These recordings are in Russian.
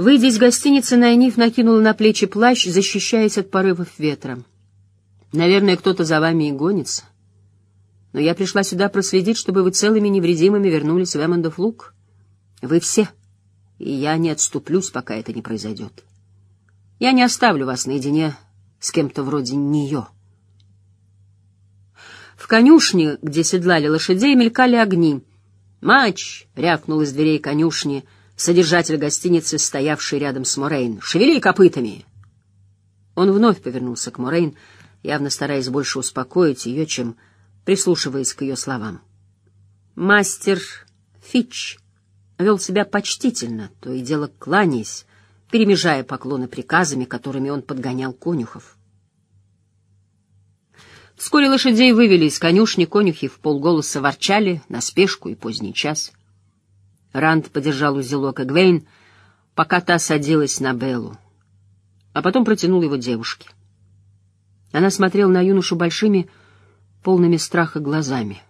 Выйдя из гостиницы, Найниф накинула на плечи плащ, защищаясь от порывов ветра. «Наверное, кто-то за вами и гонится. Но я пришла сюда проследить, чтобы вы целыми невредимыми вернулись в Эммондов луг. Вы все, и я не отступлюсь, пока это не произойдет. Я не оставлю вас наедине с кем-то вроде нее». В конюшне, где седлали лошадей, мелькали огни. «Матч!» — рявкнул из дверей конюшни содержатель гостиницы, стоявший рядом с Морейн. «Шевели копытами!» Он вновь повернулся к Морейн, явно стараясь больше успокоить ее, чем прислушиваясь к ее словам. Мастер Фич вел себя почтительно, то и дело кланяясь, перемежая поклоны приказами, которыми он подгонял конюхов. Вскоре лошадей вывели из конюшни, конюхи в полголоса ворчали на спешку и поздний час. Ранд подержал узелок Эгвейн, пока та садилась на Беллу, а потом протянул его девушке. Она смотрела на юношу большими, полными страха глазами.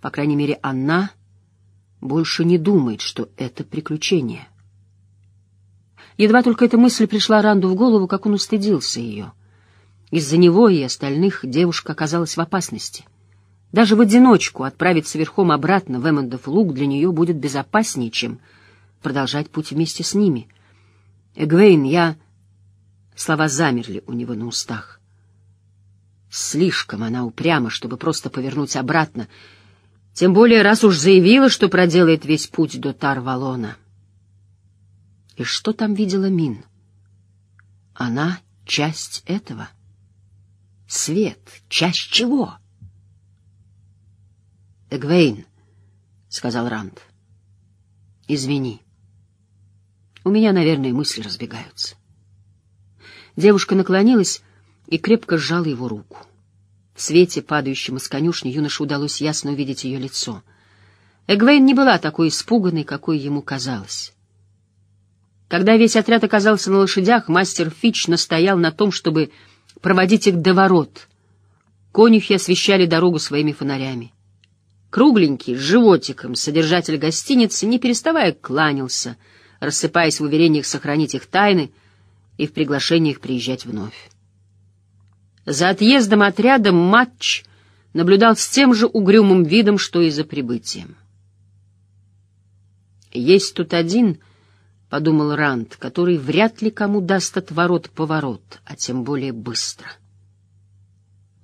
По крайней мере, она больше не думает, что это приключение. Едва только эта мысль пришла Ранду в голову, как он устыдился ее — из-за него и остальных девушка оказалась в опасности. Даже в одиночку отправиться верхом обратно в Эммондов луг для нее будет безопаснее, чем продолжать путь вместе с ними. «Эгвейн, я...» Слова замерли у него на устах. Слишком она упряма, чтобы просто повернуть обратно, тем более раз уж заявила, что проделает весь путь до Тарвалона. И что там видела Мин? Она — часть этого — Свет. Часть чего? Эгвейн, — сказал Ранд, — извини. У меня, наверное, мысли разбегаются. Девушка наклонилась и крепко сжала его руку. В свете, падающем из конюшни, юноше удалось ясно увидеть ее лицо. Эгвейн не была такой испуганной, какой ему казалось. Когда весь отряд оказался на лошадях, мастер Фич настоял на том, чтобы проводить их до ворот. Конюхи освещали дорогу своими фонарями. Кругленький, с животиком, содержатель гостиницы, не переставая, кланялся, рассыпаясь в уверениях сохранить их тайны и в приглашениях приезжать вновь. За отъездом отряда матч наблюдал с тем же угрюмым видом, что и за прибытием. Есть тут один —— подумал Ранд, который вряд ли кому даст отворот-поворот, а тем более быстро.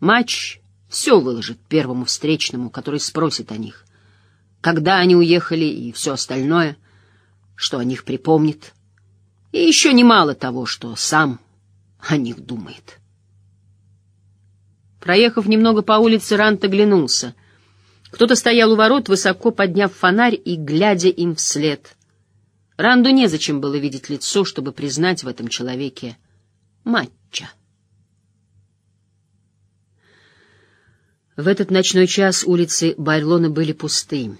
Матч все выложит первому встречному, который спросит о них, когда они уехали и все остальное, что о них припомнит, и еще немало того, что сам о них думает. Проехав немного по улице, Рант оглянулся. Кто-то стоял у ворот, высоко подняв фонарь и глядя им вслед — Ранду незачем было видеть лицо, чтобы признать в этом человеке матча. В этот ночной час улицы Байрлона были пусты.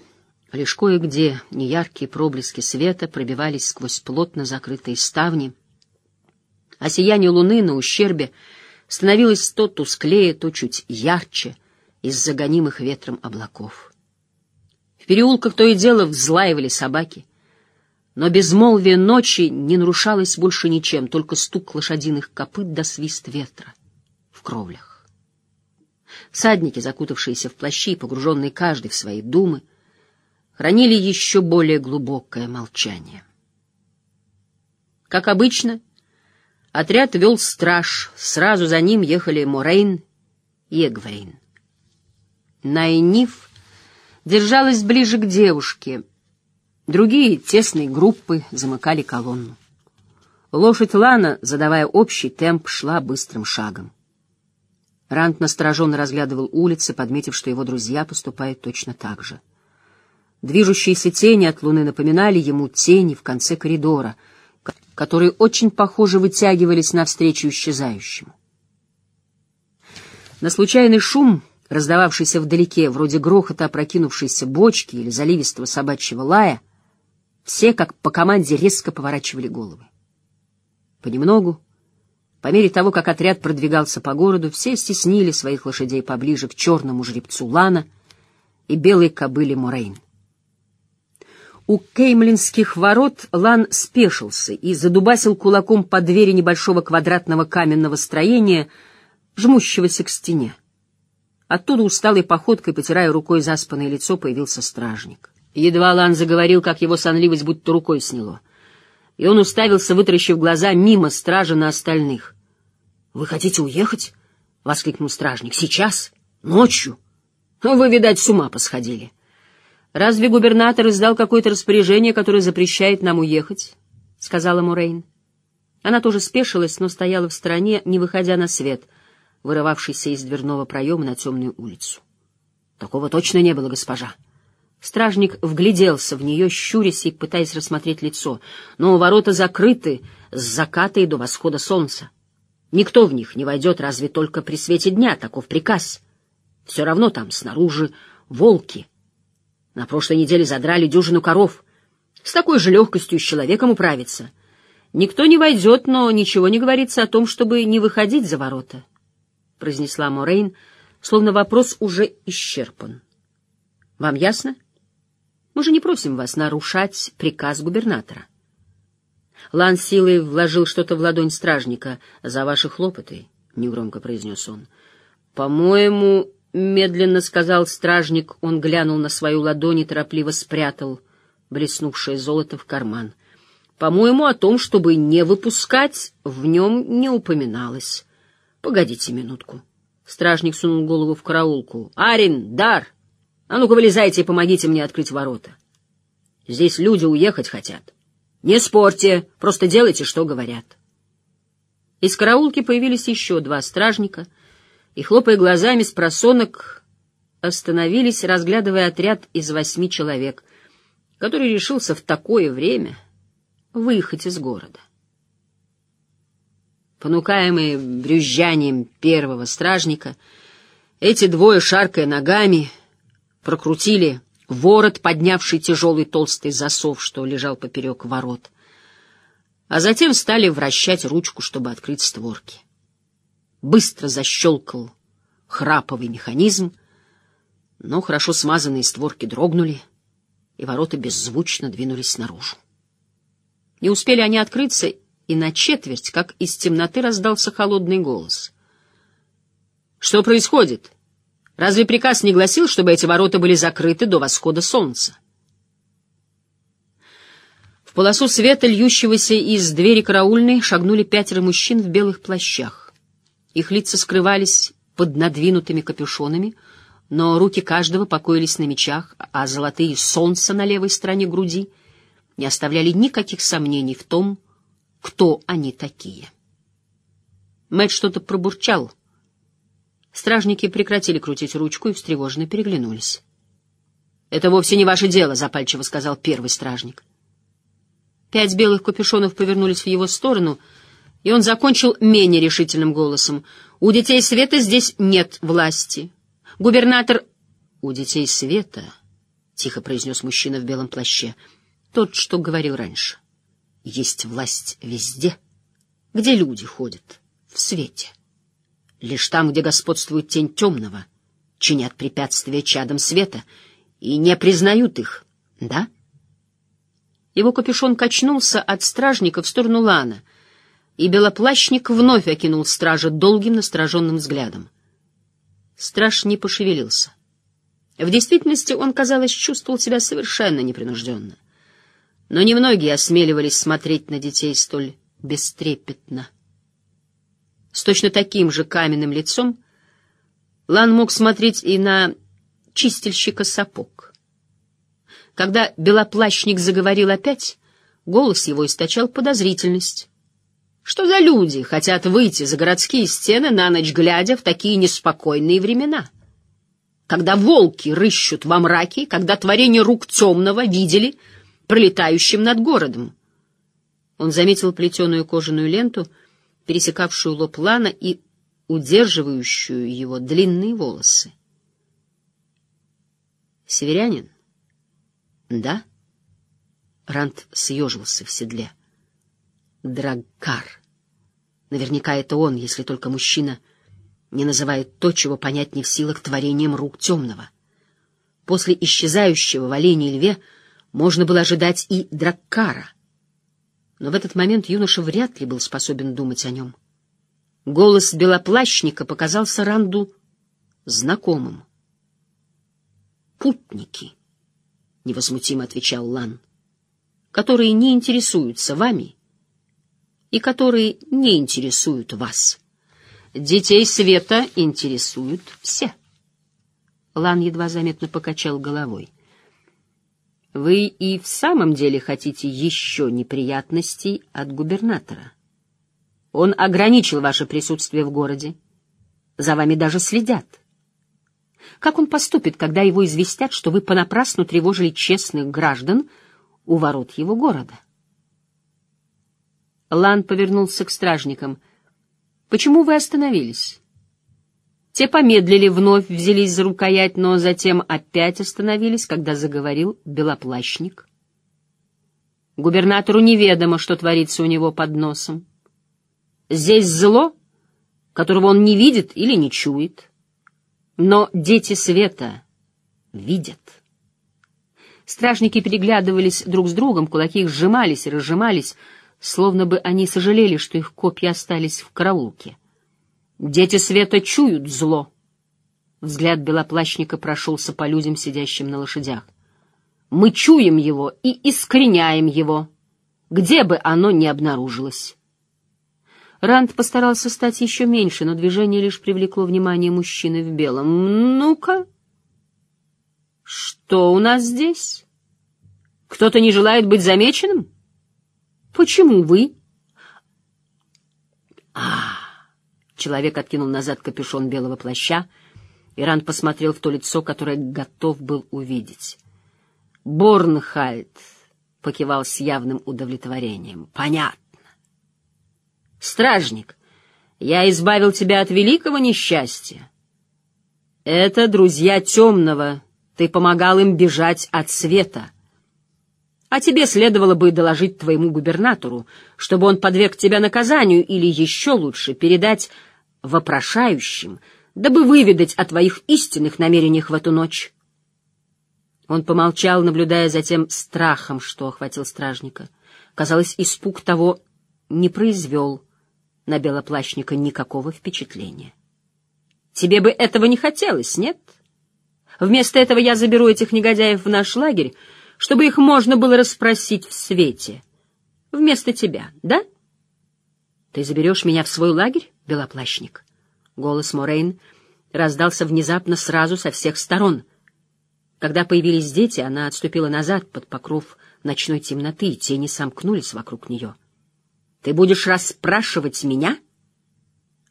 Лишь кое-где неяркие проблески света пробивались сквозь плотно закрытые ставни, а сияние луны на ущербе становилось то тусклее, то чуть ярче из загонимых ветром облаков. В переулках то и дело взлаивали собаки — но безмолвие ночи не нарушалось больше ничем, только стук лошадиных копыт до свист ветра в кровлях. Садники, закутавшиеся в плащи, погруженные каждый в свои думы, хранили еще более глубокое молчание. Как обычно, отряд вел страж, сразу за ним ехали Морейн и Эгвейн. Найниф держалась ближе к девушке — Другие тесные группы замыкали колонну. Лошадь Лана, задавая общий темп, шла быстрым шагом. Рант настороженно разглядывал улицы, подметив, что его друзья поступают точно так же. Движущиеся тени от луны напоминали ему тени в конце коридора, которые очень похоже вытягивались навстречу исчезающему. На случайный шум, раздававшийся вдалеке, вроде грохота опрокинувшейся бочки или заливистого собачьего лая, все, как по команде, резко поворачивали головы. Понемногу, по мере того, как отряд продвигался по городу, все стеснили своих лошадей поближе к черному жребцу Лана и белой кобыле Морейн. У кеймлинских ворот Лан спешился и задубасил кулаком по двери небольшого квадратного каменного строения, жмущегося к стене. Оттуда усталой походкой, потирая рукой заспанное лицо, появился стражник. Едва Лан заговорил, как его сонливость будто рукой сняло. И он уставился, вытаращив глаза, мимо стража на остальных. — Вы хотите уехать? — воскликнул стражник. — Сейчас? Ночью? Вы, видать, с ума посходили. «Разве губернатор издал какое-то распоряжение, которое запрещает нам уехать?» — сказала Мурейн. Она тоже спешилась, но стояла в стороне, не выходя на свет, вырывавшийся из дверного проема на темную улицу. «Такого точно не было, госпожа». Стражник вгляделся в нее, щурясь и пытаясь рассмотреть лицо, но ворота закрыты с заката и до восхода солнца. Никто в них не войдет, разве только при свете дня, таков приказ. Все равно там снаружи волки — на прошлой неделе задрали дюжину коров. С такой же легкостью с человеком управиться. Никто не войдет, но ничего не говорится о том, чтобы не выходить за ворота, — произнесла Морейн, словно вопрос уже исчерпан. — Вам ясно? Мы же не просим вас нарушать приказ губернатора. Лан силой вложил что-то в ладонь стражника. — За ваши хлопоты, — негромко произнес он. — По-моему, Медленно сказал стражник, он глянул на свою ладонь и торопливо спрятал блеснувшее золото в карман. По-моему, о том, чтобы не выпускать, в нем не упоминалось. Погодите минутку. Стражник сунул голову в караулку. Арин, дар! А ну-ка вылезайте и помогите мне открыть ворота. Здесь люди уехать хотят. Не спорьте, просто делайте, что говорят. Из караулки появились еще два стражника — и, хлопая глазами с просонок, остановились, разглядывая отряд из восьми человек, который решился в такое время выехать из города. Понукаемые брюзжанием первого стражника, эти двое, шаркая ногами, прокрутили ворот, поднявший тяжелый толстый засов, что лежал поперек ворот, а затем стали вращать ручку, чтобы открыть створки. Быстро защелкал храповый механизм, но хорошо смазанные створки дрогнули, и ворота беззвучно двинулись наружу. Не успели они открыться, и на четверть, как из темноты, раздался холодный голос. «Что происходит? Разве приказ не гласил, чтобы эти ворота были закрыты до восхода солнца?» В полосу света, льющегося из двери караульной, шагнули пятеро мужчин в белых плащах. Их лица скрывались под надвинутыми капюшонами, но руки каждого покоились на мечах, а золотые солнца на левой стороне груди не оставляли никаких сомнений в том, кто они такие. Мэтт что-то пробурчал. Стражники прекратили крутить ручку и встревоженно переглянулись. — Это вовсе не ваше дело, — запальчиво сказал первый стражник. Пять белых капюшонов повернулись в его сторону — и он закончил менее решительным голосом. «У детей света здесь нет власти. Губернатор...» «У детей света...» — тихо произнес мужчина в белом плаще. «Тот, что говорил раньше. Есть власть везде, где люди ходят, в свете. Лишь там, где господствует тень темного, чинят препятствия чадам света и не признают их, да?» Его капюшон качнулся от стражника в сторону Лана — и белоплащник вновь окинул стража долгим настороженным взглядом. Страж не пошевелился. В действительности он, казалось, чувствовал себя совершенно непринужденно. Но немногие осмеливались смотреть на детей столь бестрепетно. С точно таким же каменным лицом Лан мог смотреть и на чистильщика сапог. Когда белоплащник заговорил опять, голос его источал подозрительность. Что за люди хотят выйти за городские стены на ночь глядя в такие неспокойные времена? Когда волки рыщут во мраке, когда творение рук темного видели пролетающим над городом. Он заметил плетеную кожаную ленту, пересекавшую лоб Лана и удерживающую его длинные волосы. «Северянин?» «Да?» Рант съежился в седле. Драгкар. Наверняка это он, если только мужчина не называет то, чего понять не в силах творением рук темного. После исчезающего в льве Можно было ожидать и Драккара. Но в этот момент юноша вряд ли был способен думать о нем. Голос белоплащника показался Ранду знакомым. «Путники», — невозмутимо отвечал Лан, — «которые не интересуются вами и которые не интересуют вас. Детей света интересуют все». Лан едва заметно покачал головой. «Вы и в самом деле хотите еще неприятностей от губернатора? Он ограничил ваше присутствие в городе. За вами даже следят». Как он поступит, когда его известят, что вы понапрасну тревожили честных граждан у ворот его города? Лан повернулся к стражникам. «Почему вы остановились?» Те помедлили, вновь взялись за рукоять, но затем опять остановились, когда заговорил белоплащник. Губернатору неведомо, что творится у него под носом. Здесь зло, которого он не видит или не чует. Но дети света видят. Стражники переглядывались друг с другом, кулаки их сжимались и разжимались, словно бы они сожалели, что их копья остались в караулке. Дети света чуют зло. Взгляд белоплащника прошелся по людям, сидящим на лошадях. Мы чуем его и искореняем его, где бы оно ни обнаружилось. Ранд постарался стать еще меньше, но движение лишь привлекло внимание мужчины в белом. «Ну-ка, что у нас здесь? Кто-то не желает быть замеченным? Почему вы?» «А, Человек откинул назад капюшон белого плаща, и Ранд посмотрел в то лицо, которое готов был увидеть. «Борнхальд!» — покивал с явным удовлетворением. «Понятно. Стражник, я избавил тебя от великого несчастья. Это друзья темного, ты помогал им бежать от света. А тебе следовало бы доложить твоему губернатору, чтобы он подверг тебя наказанию или, еще лучше, передать вопрошающим, дабы выведать о твоих истинных намерениях в эту ночь. Он помолчал, наблюдая за тем страхом, что охватил стражника. Казалось, испуг того не произвел на белоплащника никакого впечатления. Тебе бы этого не хотелось, нет? Вместо этого я заберу этих негодяев в наш лагерь, чтобы их можно было расспросить в свете. Вместо тебя, да? Ты заберешь меня в свой лагерь? белоплащник. Голос Морейн раздался внезапно сразу со всех сторон. Когда появились дети, она отступила назад под покров ночной темноты, и тени сомкнулись вокруг нее. — Ты будешь расспрашивать меня?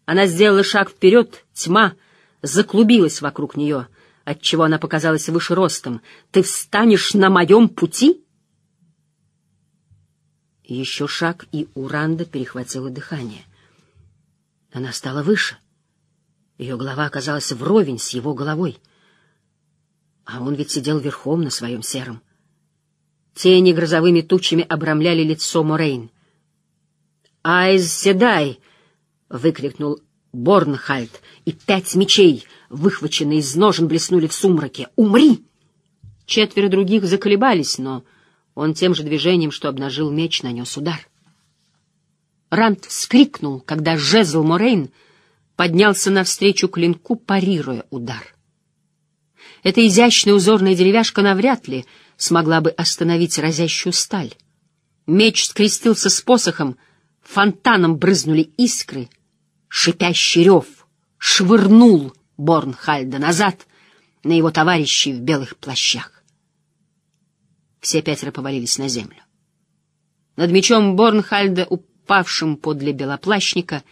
Она сделала шаг вперед, тьма заклубилась вокруг нее, отчего она показалась выше ростом. — Ты встанешь на моем пути? Еще шаг, и Уранда перехватила дыхание — она стала выше. Ее голова оказалась вровень с его головой. А он ведь сидел верхом на своем сером. Тени грозовыми тучами обрамляли лицо Морейн. «Айз Седай!» — выкрикнул Борнхальд, и пять мечей, выхваченные из ножен, блеснули в сумраке. «Умри!» Четверо других заколебались, но он тем же движением, что обнажил меч, нанес удар. Рант вскрикнул, когда жезл Морейн поднялся навстречу клинку, парируя удар. Эта изящная узорная деревяшка навряд ли смогла бы остановить разящую сталь. Меч скрестился с посохом, фонтаном брызнули искры, шипящий рев швырнул Борнхальда назад на его товарищей в белых плащах. Все пятеро повалились на землю. Над мечом Борнхальда упавшим подле белоплащника,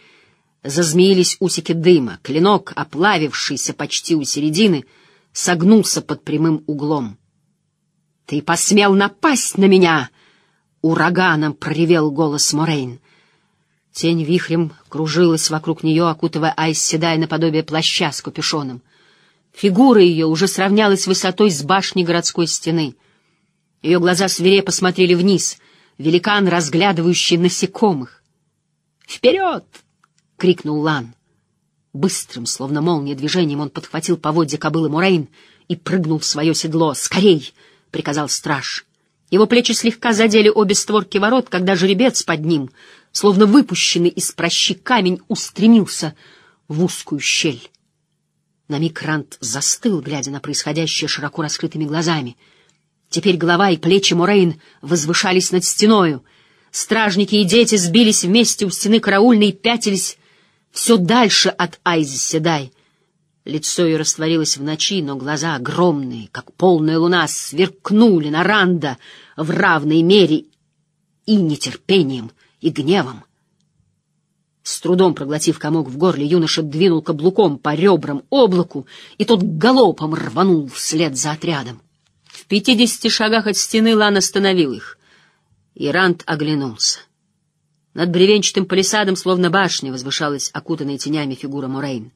зазмеились усики дыма, клинок, оплавившийся почти у середины, согнулся под прямым углом. — Ты посмел напасть на меня! — ураганом проревел голос Морейн. Тень вихрем кружилась вокруг нее, окутывая Айс Седай наподобие плаща с капюшоном. Фигура ее уже сравнялась высотой с башней городской стены. Ее глаза свирепо смотрели вниз, великан, разглядывающий насекомых. «Вперед!» — крикнул Лан. Быстрым, словно молния движением, он подхватил поводья кобылы Мурейн и прыгнул в свое седло. «Скорей!» — приказал страж. Его плечи слегка задели обе створки ворот, когда жеребец под ним, словно выпущенный из прощи камень, устремился в узкую щель. На миг Рант застыл, глядя на происходящее широко раскрытыми глазами. Теперь голова и плечи Морейн возвышались над стеною. Стражники и дети сбились вместе у стены караульной и пятились все дальше от Айзи Седай. Лицо ее растворилось в ночи, но глаза огромные, как полная луна, сверкнули на Ранда в равной мере и нетерпением, и гневом. С трудом проглотив комок в горле, юноша двинул каблуком по ребрам облаку, и тот галопом рванул вслед за отрядом. В пятидесяти шагах от стены Лан остановил их, и Ранд оглянулся. Над бревенчатым палисадом, словно башня, возвышалась окутанная тенями фигура Морейн.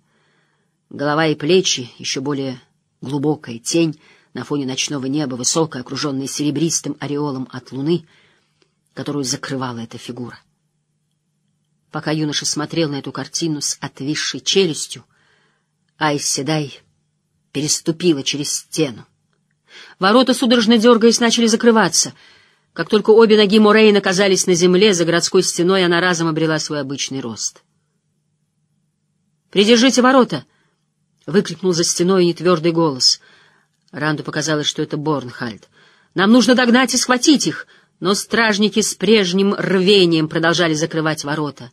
Голова и плечи, еще более глубокая тень на фоне ночного неба, высокая, окруженная серебристым ореолом от луны, которую закрывала эта фигура. Пока юноша смотрел на эту картину с отвисшей челюстью, Айс Седай переступила через стену. Ворота, судорожно дергаясь, начали закрываться. Как только обе ноги Морейн оказались на земле, за городской стеной она разом обрела свой обычный рост. «Придержите ворота!» — выкрикнул за стеной нетвердый голос. Ранду показалось, что это Борнхальд. «Нам нужно догнать и схватить их!» Но стражники с прежним рвением продолжали закрывать ворота.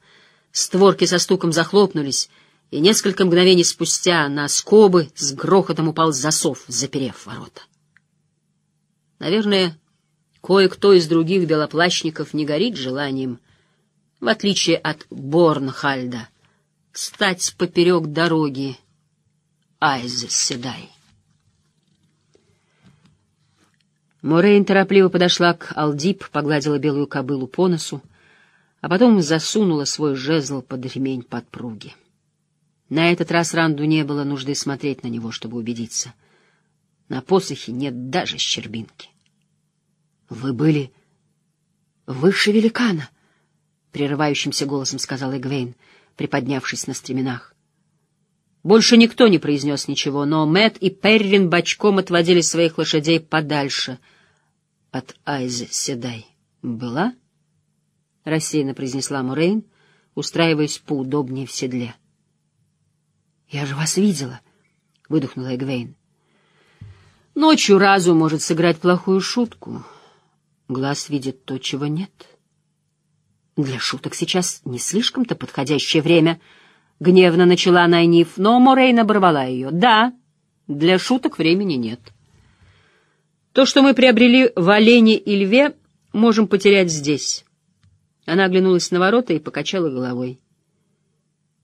Створки со стуком захлопнулись, и несколько мгновений спустя на скобы с грохотом упал засов, заперев ворота. Наверное, кое-кто из других белоплащников не горит желанием, в отличие от Борнхальда, стать поперек дороги Айзе Седай. Морейн торопливо подошла к Алдип, погладила белую кобылу по носу, а потом засунула свой жезл под ремень подпруги. На этот раз Ранду не было нужды смотреть на него, чтобы убедиться. На посохе нет даже щербинки. — Вы были выше великана, — прерывающимся голосом сказал Эгвейн, приподнявшись на стременах. Больше никто не произнес ничего, но Мэт и Перрин бочком отводили своих лошадей подальше — от Айз Седай была? — рассеянно произнесла Мурейн, устраиваясь поудобнее в седле. — Я же вас видела, — выдохнула Эгвейн. — Ночью разум может сыграть плохую шутку. Глаз видит то, чего нет. Для шуток сейчас не слишком-то подходящее время, — гневно начала Найниф, но Морейн оборвала ее. — Да, для шуток времени нет. — то, что мы приобрели в олене и льве, можем потерять здесь. Она оглянулась на ворота и покачала головой.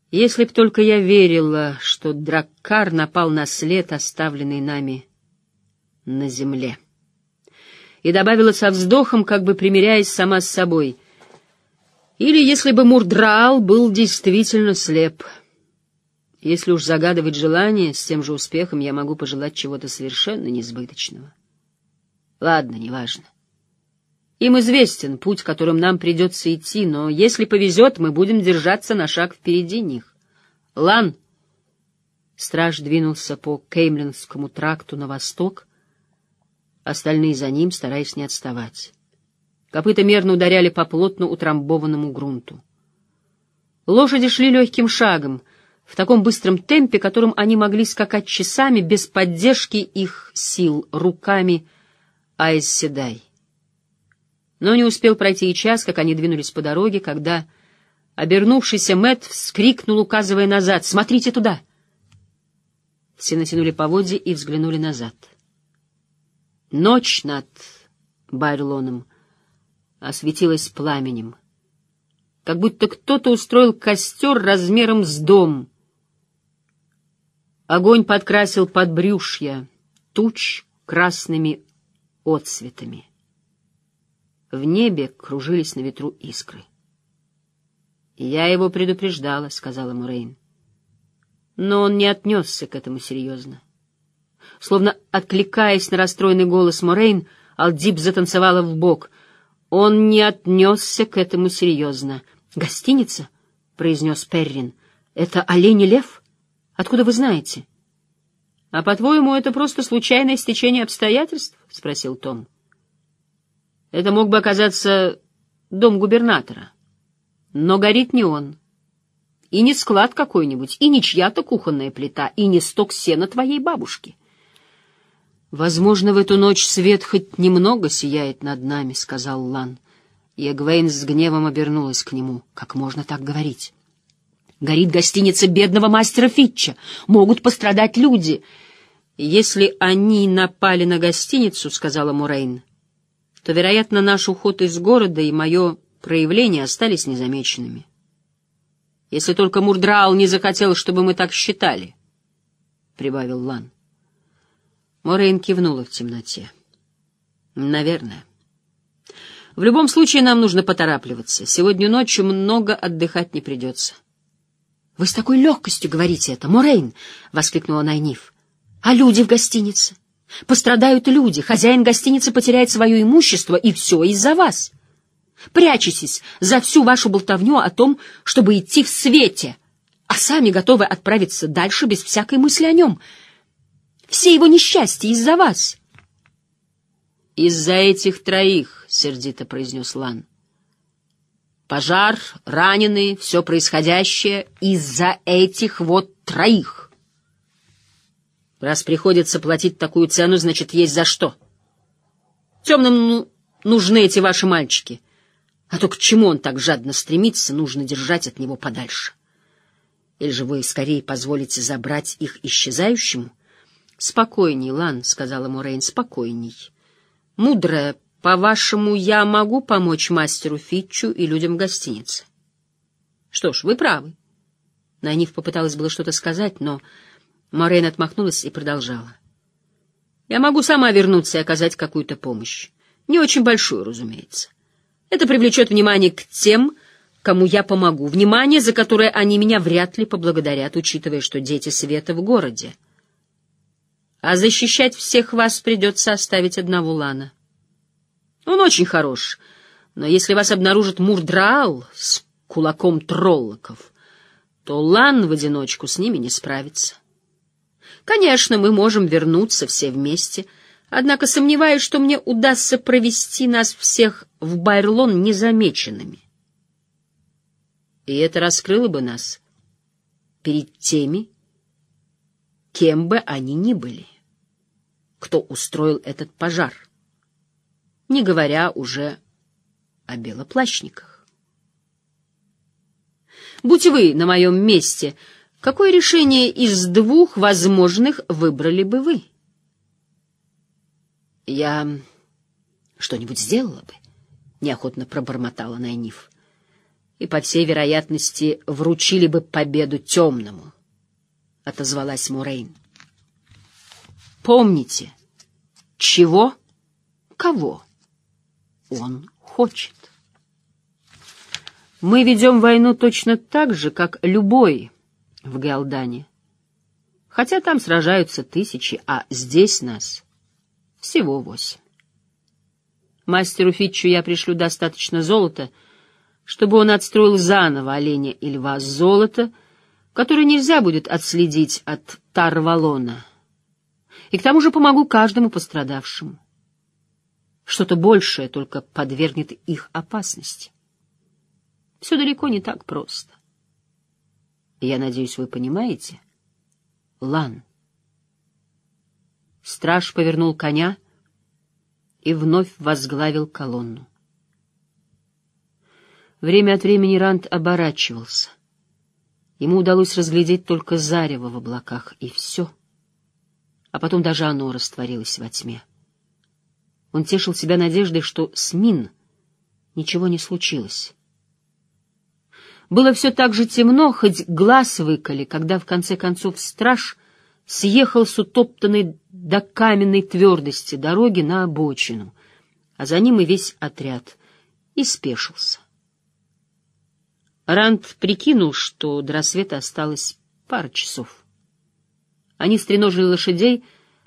Если б только я верила, что Драккар напал на след, оставленный нами на земле. И добавила со вздохом, как бы примиряясь сама с собой. Или если бы Мурдраал был действительно слеп. Если уж загадывать желание, с тем же успехом я могу пожелать чего-то совершенно несбыточного. Ладно, неважно. Им известен путь, которым нам придется идти, но если повезет, мы будем держаться на шаг впереди них. Лан! Страж двинулся по Кеймлинскому тракту на восток, остальные за ним, стараясь не отставать. Копыта мерно ударяли по плотно утрамбованному грунту. Лошади шли легким шагом, в таком быстром темпе, которым они могли скакать часами без поддержки их сил, руками, Айс Седай. Но не успел пройти и час, как они двинулись по дороге, когда обернувшийся Мэт вскрикнул, указывая назад. «Смотрите туда!» Все натянули поводья и взглянули назад. Ночь над Байрлоном осветилась пламенем, как будто кто-то устроил костер размером с дом. Огонь подкрасил подбрюшья туч красными отцветами. В небе кружились на ветру искры. «Я его предупреждала», — сказала Мурейн. Но он не отнесся к этому серьезно. Словно откликаясь на расстроенный голос Морейн, Алдип затанцевала в бок. Он не отнесся к этому серьезно. «Гостиница?» — произнес Перрин. «Это олень лев? Откуда вы знаете?» — А по-твоему, это просто случайное стечение обстоятельств? — спросил Том. Это мог бы оказаться дом губернатора. Но горит не он. И не склад какой-нибудь, и не чья-то кухонная плита, и не сток сена твоей бабушки. «Возможно, в эту ночь свет хоть немного сияет над нами», — сказал Лан. И Эгвейн с гневом обернулась к нему. «Как можно так говорить?» «Горит гостиница бедного мастера Фитча. Могут пострадать люди». «Если они напали на гостиницу», — сказала Мурейн, — «то, вероятно, наш уход из города и мое проявления остались незамеченными. Если только Мурдраал не захотел, чтобы мы так считали, — прибавил Лан. Морейн кивнула в темноте. Наверное. В любом случае нам нужно поторапливаться. Сегодня ночью много отдыхать не придется. — Вы с такой легкостью говорите это, Морейн! — воскликнула Найниф. — А люди в гостинице? Пострадают люди, хозяин гостиницы потеряет свое имущество, и все из-за вас. — Прячетесь за всю вашу болтовню о том, чтобы идти в свете, а сами готовы отправиться дальше без всякой мысли о нем. Все его несчастья из-за вас. — Из-за этих троих, — сердито произнес Лан. Пожар, раненые, все происходящее из-за этих вот троих. Раз приходится платить такую цену, значит, есть за что. Темным ну, нужны эти ваши мальчики — а то к чему он так жадно стремится, нужно держать от него подальше. Или же вы скорее позволите забрать их исчезающему? — Спокойней, Лан, — сказала Мурейн, — спокойней. Мудрая, по-вашему, я могу помочь мастеру Фитчу и людям в гостинице? Что ж, вы правы. Найниф попыталась было что-то сказать, но Морейн отмахнулась и продолжала. Я могу сама вернуться и оказать какую-то помощь. Не очень большую, разумеется. Это привлечет внимание к тем, кому я помогу, внимание, за которое они меня вряд ли поблагодарят, учитывая, что дети света в городе. А защищать всех вас придется оставить одного Лана. Он очень хорош, но если вас обнаружит Мурдраал с кулаком троллоков, то Лан в одиночку с ними не справится. Конечно, мы можем вернуться все вместе — Однако сомневаюсь, что мне удастся провести нас всех в Байрлон незамеченными. И это раскрыло бы нас перед теми, кем бы они ни были, кто устроил этот пожар, не говоря уже о белоплащниках. Будь вы на моем месте, какое решение из двух возможных выбрали бы вы? Я что-нибудь сделала бы, — неохотно пробормотала Найниф. И, по всей вероятности, вручили бы победу темному, — отозвалась Мурейн. Помните, чего, кого он хочет. Мы ведем войну точно так же, как любой в Галдане. Хотя там сражаются тысячи, а здесь нас всего восемь. Мастеру Фитчу я пришлю достаточно золота, чтобы он отстроил заново оленя и льва золота, которое нельзя будет отследить от Тарвалона. И к тому же помогу каждому пострадавшему. Что-то большее только подвергнет их опасности. Все далеко не так просто. Я надеюсь, вы понимаете? Лан — Страж повернул коня и вновь возглавил колонну. Время от времени Ранд оборачивался. Ему удалось разглядеть только зарево в облаках, и все. А потом даже оно растворилось во тьме. Он тешил себя надеждой, что с Мин ничего не случилось. Было все так же темно, хоть глаз выколи, когда в конце концов страж съехал с утоптанной до каменной твердости дороги на обочину, а за ним и весь отряд, и спешился. Ранд прикинул, что до рассвета осталось пара часов. Они стреножили лошадей,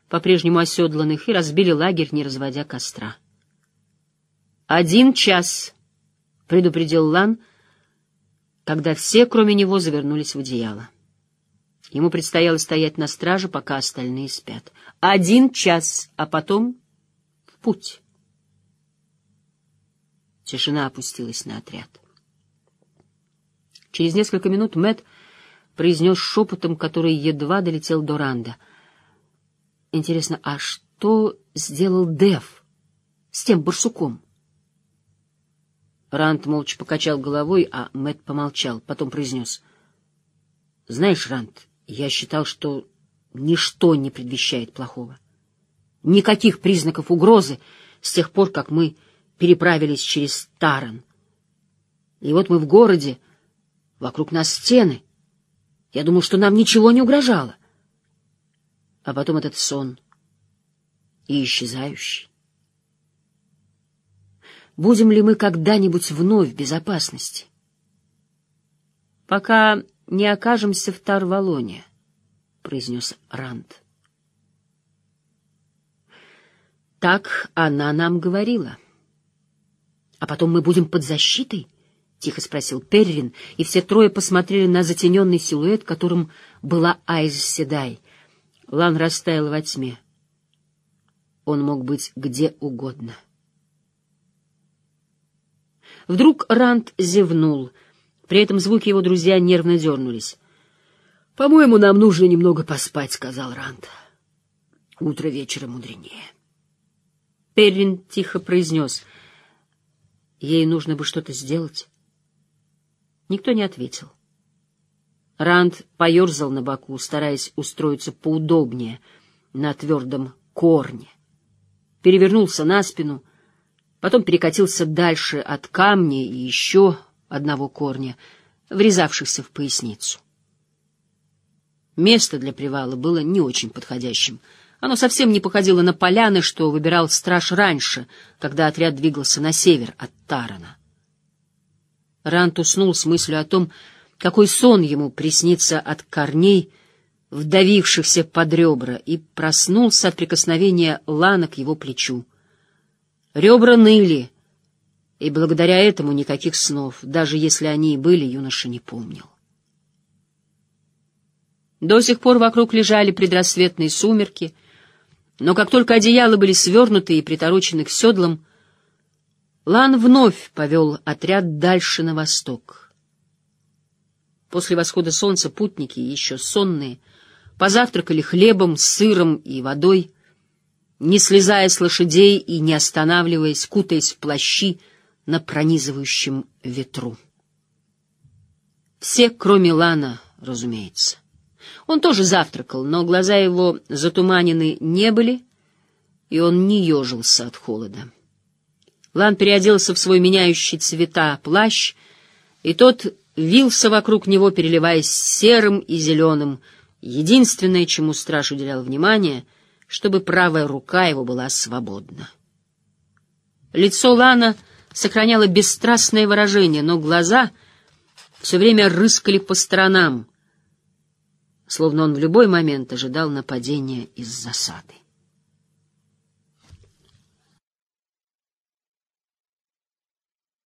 по-прежнему оседланных, и разбили лагерь, не разводя костра. «Один час», — предупредил Лан, когда все, кроме него, завернулись в одеяло. Ему предстояло стоять на страже, пока остальные спят. Один час, а потом в путь. Тишина опустилась на отряд. Через несколько минут Мэт произнес шепотом, который едва долетел до Ранда. «Интересно, а что сделал Дев с тем барсуком?» Ранд молча покачал головой, а Мэт помолчал, потом произнес. «Знаешь, Ранд, я считал, что ничто не предвещает плохого. Никаких признаков угрозы с тех пор, как мы переправились через Таран. И вот мы в городе, вокруг нас стены. Я думал, что нам ничего не угрожало. А потом этот сон и исчезающий. Будем ли мы когда-нибудь вновь в безопасности? Пока не окажемся в Тарвалоне, — произнес Ранд. Так она нам говорила. А потом мы будем под защитой? — тихо спросил Перрин, и все трое посмотрели на затененный силуэт, которым была Айз Седай. Лан растаял во тьме. Он мог быть где угодно. Вдруг Ранд зевнул. При этом звуки его друзья нервно дернулись. — По-моему, нам нужно немного поспать, — сказал Ранд. — Утро вечера мудренее. Перрин тихо произнес. — Ей нужно бы что-то сделать. Никто не ответил. Ранд поерзал на боку, стараясь устроиться поудобнее на твердом корне. Перевернулся на спину — потом перекатился дальше от камня и еще одного корня, врезавшихся в поясницу. Место для привала было не очень подходящим. Оно совсем не походило на поляны, что выбирал страж раньше, когда отряд двигался на север от Тарана. Рант уснул с мыслью о том, какой сон ему приснится от корней, вдавившихся под ребра, и проснулся от прикосновения лана к его плечу. Ребра ныли, и благодаря этому никаких снов, даже если они и были, юноша не помнил. До сих пор вокруг лежали предрассветные сумерки, но как только одеяла были свернуты и приторочены к седлам, Лан вновь повел отряд дальше на восток. После восхода солнца путники, еще сонные, позавтракали хлебом, сыром и водой, не слезая с лошадей и не останавливаясь, кутаясь в плащи на пронизывающем ветру. Все, кроме Лана, разумеется. Он тоже завтракал, но глаза его затуманены не были, и он не ежился от холода. Лан переоделся в свой меняющий цвета плащ, и тот вился вокруг него, переливаясь серым и зеленым. Единственное, чему страж уделял внимание — чтобы правая рука его была свободна. Лицо Лана сохраняло бесстрастное выражение, но глаза все время рыскали по сторонам, словно он в любой момент ожидал нападения из засады.